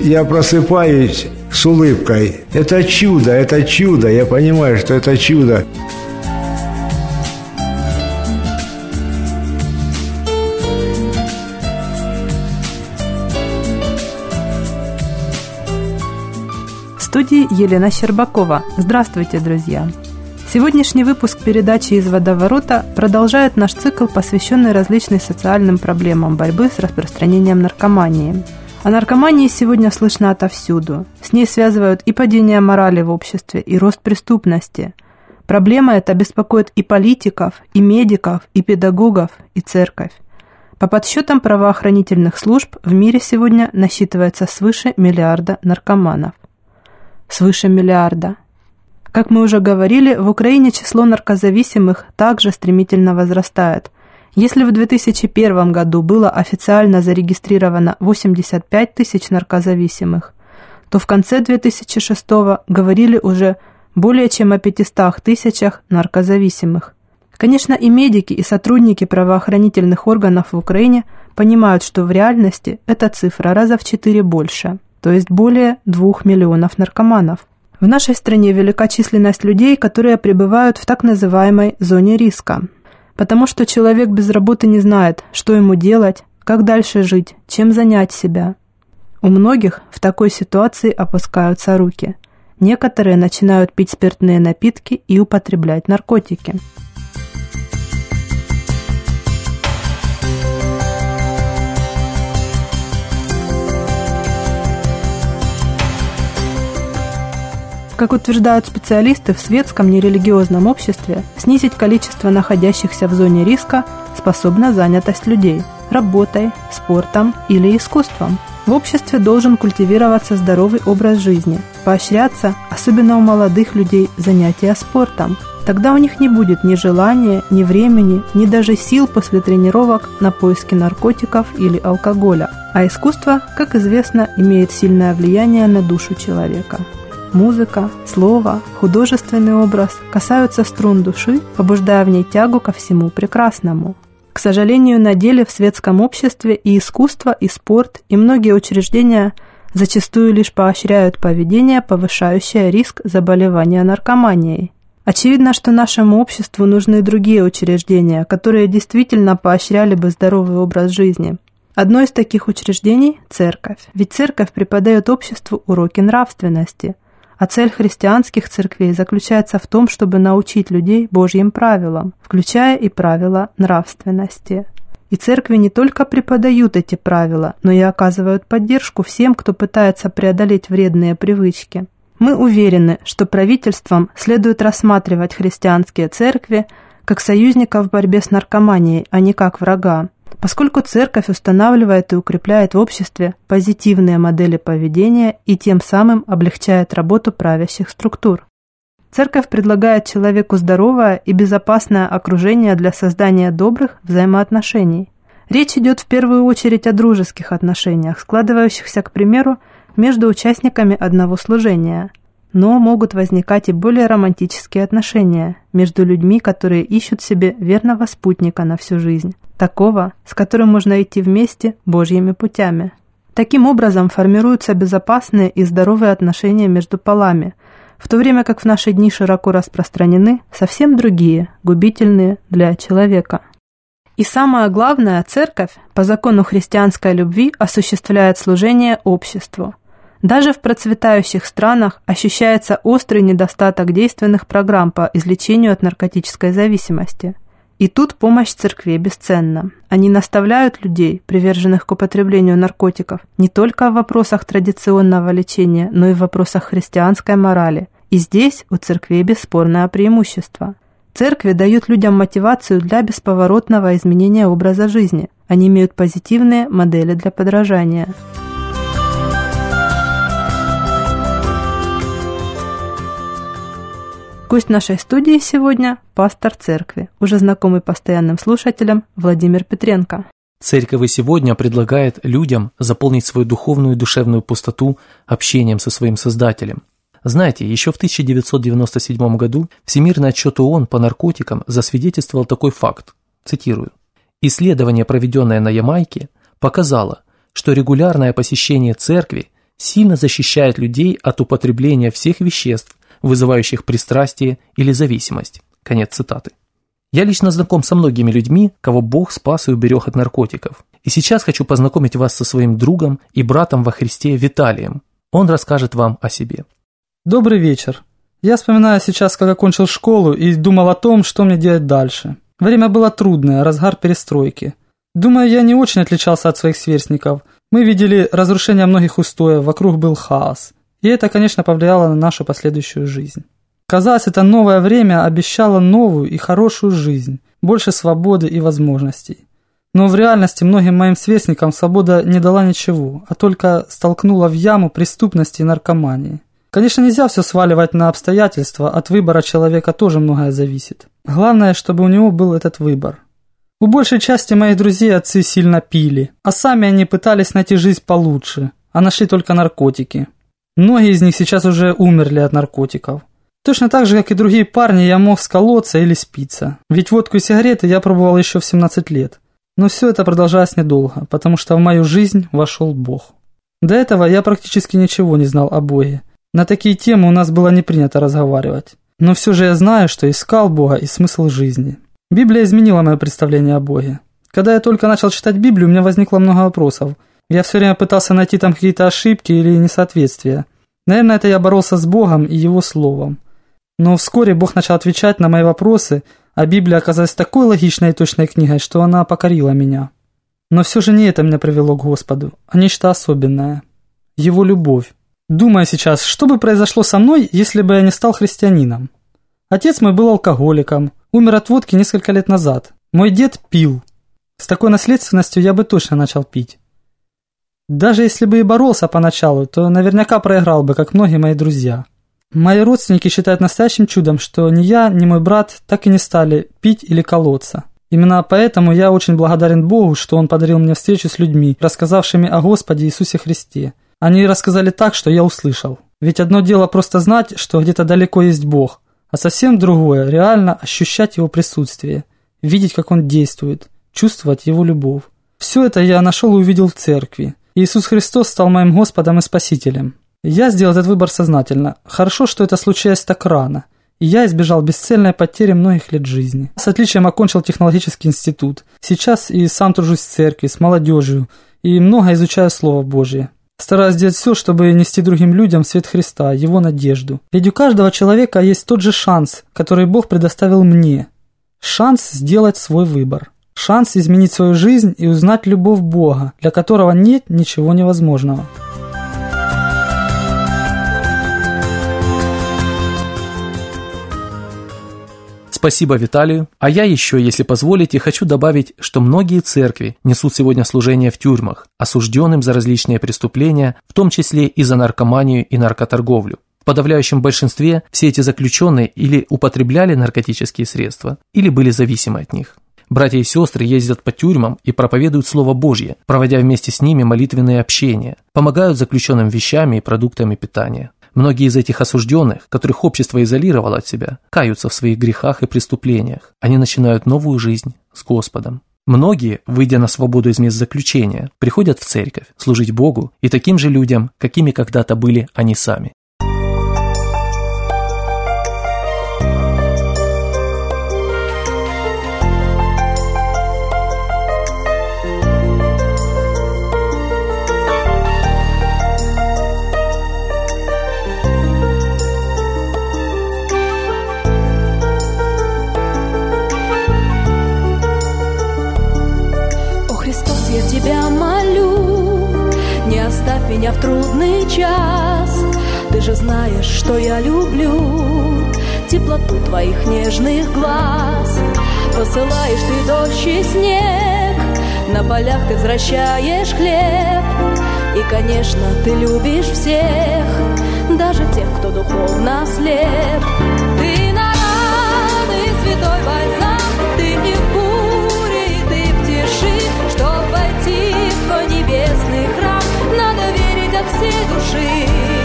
Я просыпаюсь с улыбкой. Это чудо, это чудо. Я понимаю, что это чудо. В студии Елена Щербакова. Здравствуйте, друзья! Сегодняшний выпуск передачи «Из водоворота» продолжает наш цикл, посвященный различным социальным проблемам борьбы с распространением наркомании. О наркомании сегодня слышно отовсюду. С ней связывают и падение морали в обществе, и рост преступности. Проблема эта беспокоит и политиков, и медиков, и педагогов, и церковь. По подсчетам правоохранительных служб в мире сегодня насчитывается свыше миллиарда наркоманов – свыше миллиарда. Как мы уже говорили, в Украине число наркозависимых также стремительно возрастает. Если в 2001 году было официально зарегистрировано 85 тысяч наркозависимых, то в конце 2006 говорили уже более чем о 500 тысячах наркозависимых. Конечно, и медики, и сотрудники правоохранительных органов в Украине понимают, что в реальности эта цифра раза в четыре больше – то есть более 2 миллионов наркоманов. В нашей стране велика численность людей, которые пребывают в так называемой зоне риска, потому что человек без работы не знает, что ему делать, как дальше жить, чем занять себя. У многих в такой ситуации опускаются руки. Некоторые начинают пить спиртные напитки и употреблять наркотики. Как утверждают специалисты, в светском нерелигиозном обществе снизить количество находящихся в зоне риска способна занятость людей – работой, спортом или искусством. В обществе должен культивироваться здоровый образ жизни, поощряться, особенно у молодых людей, занятия спортом. Тогда у них не будет ни желания, ни времени, ни даже сил после тренировок на поиски наркотиков или алкоголя. А искусство, как известно, имеет сильное влияние на душу человека. Музыка, слово, художественный образ касаются струн души, побуждая в ней тягу ко всему прекрасному. К сожалению, на деле в светском обществе и искусство, и спорт, и многие учреждения зачастую лишь поощряют поведение, повышающее риск заболевания наркоманией. Очевидно, что нашему обществу нужны другие учреждения, которые действительно поощряли бы здоровый образ жизни. Одно из таких учреждений – церковь. Ведь церковь преподает обществу уроки нравственности – а цель христианских церквей заключается в том, чтобы научить людей Божьим правилам, включая и правила нравственности. И церкви не только преподают эти правила, но и оказывают поддержку всем, кто пытается преодолеть вредные привычки. Мы уверены, что правительствам следует рассматривать христианские церкви как союзников в борьбе с наркоманией, а не как врага поскольку церковь устанавливает и укрепляет в обществе позитивные модели поведения и тем самым облегчает работу правящих структур. Церковь предлагает человеку здоровое и безопасное окружение для создания добрых взаимоотношений. Речь идет в первую очередь о дружеских отношениях, складывающихся, к примеру, между участниками одного служения – но могут возникать и более романтические отношения между людьми, которые ищут себе верного спутника на всю жизнь, такого, с которым можно идти вместе Божьими путями. Таким образом формируются безопасные и здоровые отношения между полами, в то время как в наши дни широко распространены совсем другие, губительные для человека. И самое главное, церковь по закону христианской любви осуществляет служение обществу – Даже в процветающих странах ощущается острый недостаток действенных программ по излечению от наркотической зависимости. И тут помощь церкви бесценна. Они наставляют людей, приверженных к употреблению наркотиков, не только в вопросах традиционного лечения, но и в вопросах христианской морали. И здесь у церкви бесспорное преимущество. Церкви дают людям мотивацию для бесповоротного изменения образа жизни. Они имеют позитивные модели для подражания. Гость нашей студии сегодня – пастор церкви, уже знакомый постоянным слушателям Владимир Петренко. Церковь сегодня предлагает людям заполнить свою духовную и душевную пустоту общением со своим Создателем. Знаете, еще в 1997 году Всемирный отчет ООН по наркотикам засвидетельствовал такой факт, цитирую, «Исследование, проведенное на Ямайке, показало, что регулярное посещение церкви сильно защищает людей от употребления всех веществ, вызывающих пристрастие или зависимость. Конец цитаты. Я лично знаком со многими людьми, кого Бог спас и уберег от наркотиков. И сейчас хочу познакомить вас со своим другом и братом во Христе Виталием. Он расскажет вам о себе. Добрый вечер. Я вспоминаю сейчас, как окончил школу и думал о том, что мне делать дальше. Время было трудное, разгар перестройки. Думаю, я не очень отличался от своих сверстников. Мы видели разрушение многих устоев, вокруг был хаос. И это, конечно, повлияло на нашу последующую жизнь. Казалось, это новое время обещало новую и хорошую жизнь, больше свободы и возможностей. Но в реальности многим моим сверстникам свобода не дала ничего, а только столкнула в яму преступности и наркомании. Конечно, нельзя все сваливать на обстоятельства, от выбора человека тоже многое зависит. Главное, чтобы у него был этот выбор. У большей части моих друзей отцы сильно пили, а сами они пытались найти жизнь получше, а нашли только наркотики. Многие из них сейчас уже умерли от наркотиков. Точно так же, как и другие парни, я мог сколоться или спиться. Ведь водку и сигареты я пробовал еще в 17 лет. Но все это продолжалось недолго, потому что в мою жизнь вошел Бог. До этого я практически ничего не знал о Боге. На такие темы у нас было не принято разговаривать. Но все же я знаю, что искал Бога и смысл жизни. Библия изменила мое представление о Боге. Когда я только начал читать Библию, у меня возникло много вопросов – я все время пытался найти там какие-то ошибки или несоответствия. Наверное, это я боролся с Богом и Его Словом. Но вскоре Бог начал отвечать на мои вопросы, а Библия оказалась такой логичной и точной книгой, что она покорила меня. Но все же не это меня привело к Господу, а нечто особенное. Его любовь. Думаю сейчас, что бы произошло со мной, если бы я не стал христианином? Отец мой был алкоголиком, умер от водки несколько лет назад. Мой дед пил. С такой наследственностью я бы точно начал пить. Даже если бы и боролся поначалу, то наверняка проиграл бы, как многие мои друзья. Мои родственники считают настоящим чудом, что ни я, ни мой брат так и не стали пить или колоться. Именно поэтому я очень благодарен Богу, что Он подарил мне встречу с людьми, рассказавшими о Господе Иисусе Христе. Они рассказали так, что я услышал. Ведь одно дело просто знать, что где-то далеко есть Бог, а совсем другое – реально ощущать Его присутствие, видеть, как Он действует, чувствовать Его любовь. Все это я нашел и увидел в церкви. Иисус Христос стал моим Господом и Спасителем. Я сделал этот выбор сознательно. Хорошо, что это случилось так рано. И я избежал бесцельной потери многих лет жизни. С отличием окончил технологический институт. Сейчас и сам тружусь в церкви, с молодежью, и много изучаю Слово Божье. Стараюсь сделать все, чтобы нести другим людям свет Христа, Его надежду. Ведь у каждого человека есть тот же шанс, который Бог предоставил мне. Шанс сделать свой выбор шанс изменить свою жизнь и узнать любовь Бога, для которого нет ничего невозможного. Спасибо Виталию. А я еще, если позволите, хочу добавить, что многие церкви несут сегодня служение в тюрьмах, осужденным за различные преступления, в том числе и за наркоманию и наркоторговлю. В подавляющем большинстве все эти заключенные или употребляли наркотические средства, или были зависимы от них. Братья и сестры ездят по тюрьмам и проповедуют Слово Божье, проводя вместе с ними молитвенные общения, помогают заключенным вещами и продуктами питания. Многие из этих осужденных, которых общество изолировало от себя, каются в своих грехах и преступлениях. Они начинают новую жизнь с Господом. Многие, выйдя на свободу из мест заключения, приходят в церковь, служить Богу и таким же людям, какими когда-то были они сами. Теплоту твоих нежных глаз Посылаешь ты дождь и снег. На полях ты возвращаешь хлеб. И, конечно, ты любишь всех Даже тех, кто духовно слеп. Ты на раны святой бальзам Ты не в буре, и ты в тиши Чтоб войти в твой небесный храм. Надо верить от всей души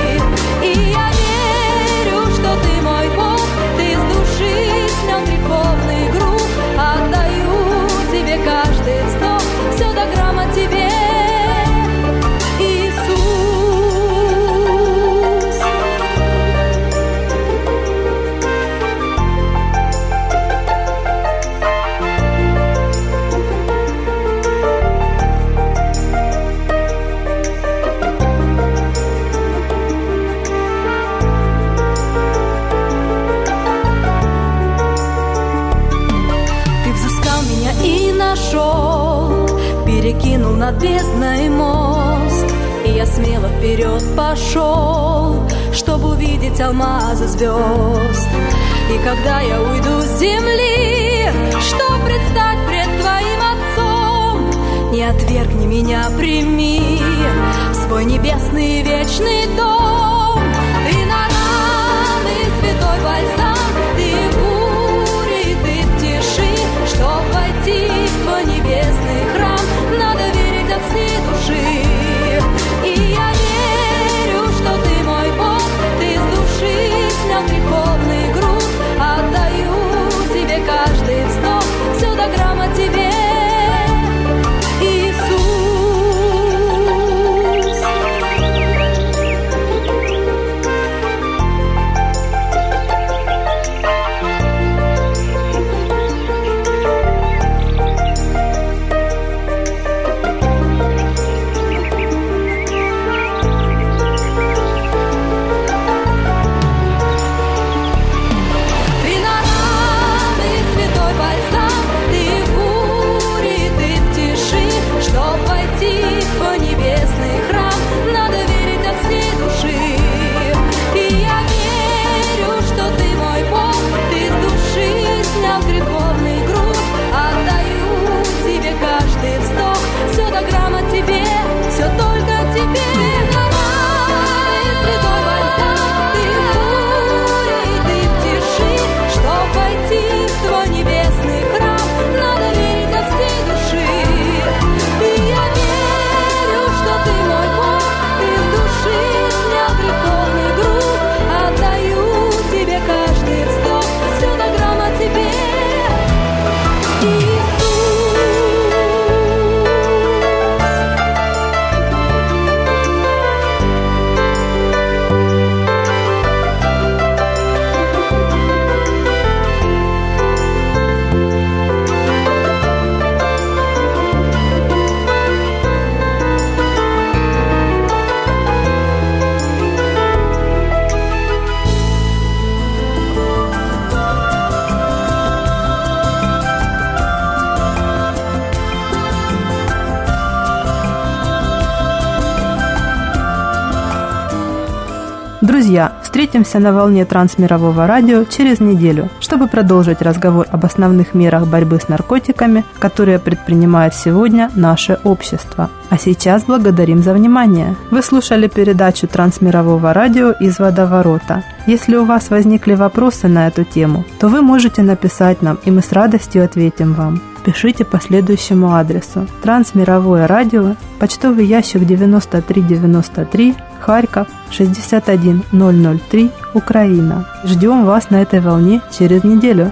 над бездной мост, и я смело вперед пошел, чтобы увидеть алмазы звезд. И когда я уйду с земли, чтоб предстать пред твоим отцом, не отвергни меня, прими свой небесный вечный дом. Встретимся на волне трансмирового радио через неделю, чтобы продолжить разговор об основных мерах борьбы с наркотиками, которые предпринимает сегодня наше общество. А сейчас благодарим за внимание. Вы слушали передачу трансмирового радио из водоворота. Если у вас возникли вопросы на эту тему, то вы можете написать нам, и мы с радостью ответим вам. Пишите по следующему адресу. Трансмировое радио, почтовый ящик 9393, Харьков 61003, Украина. Ждем вас на этой волне через неделю.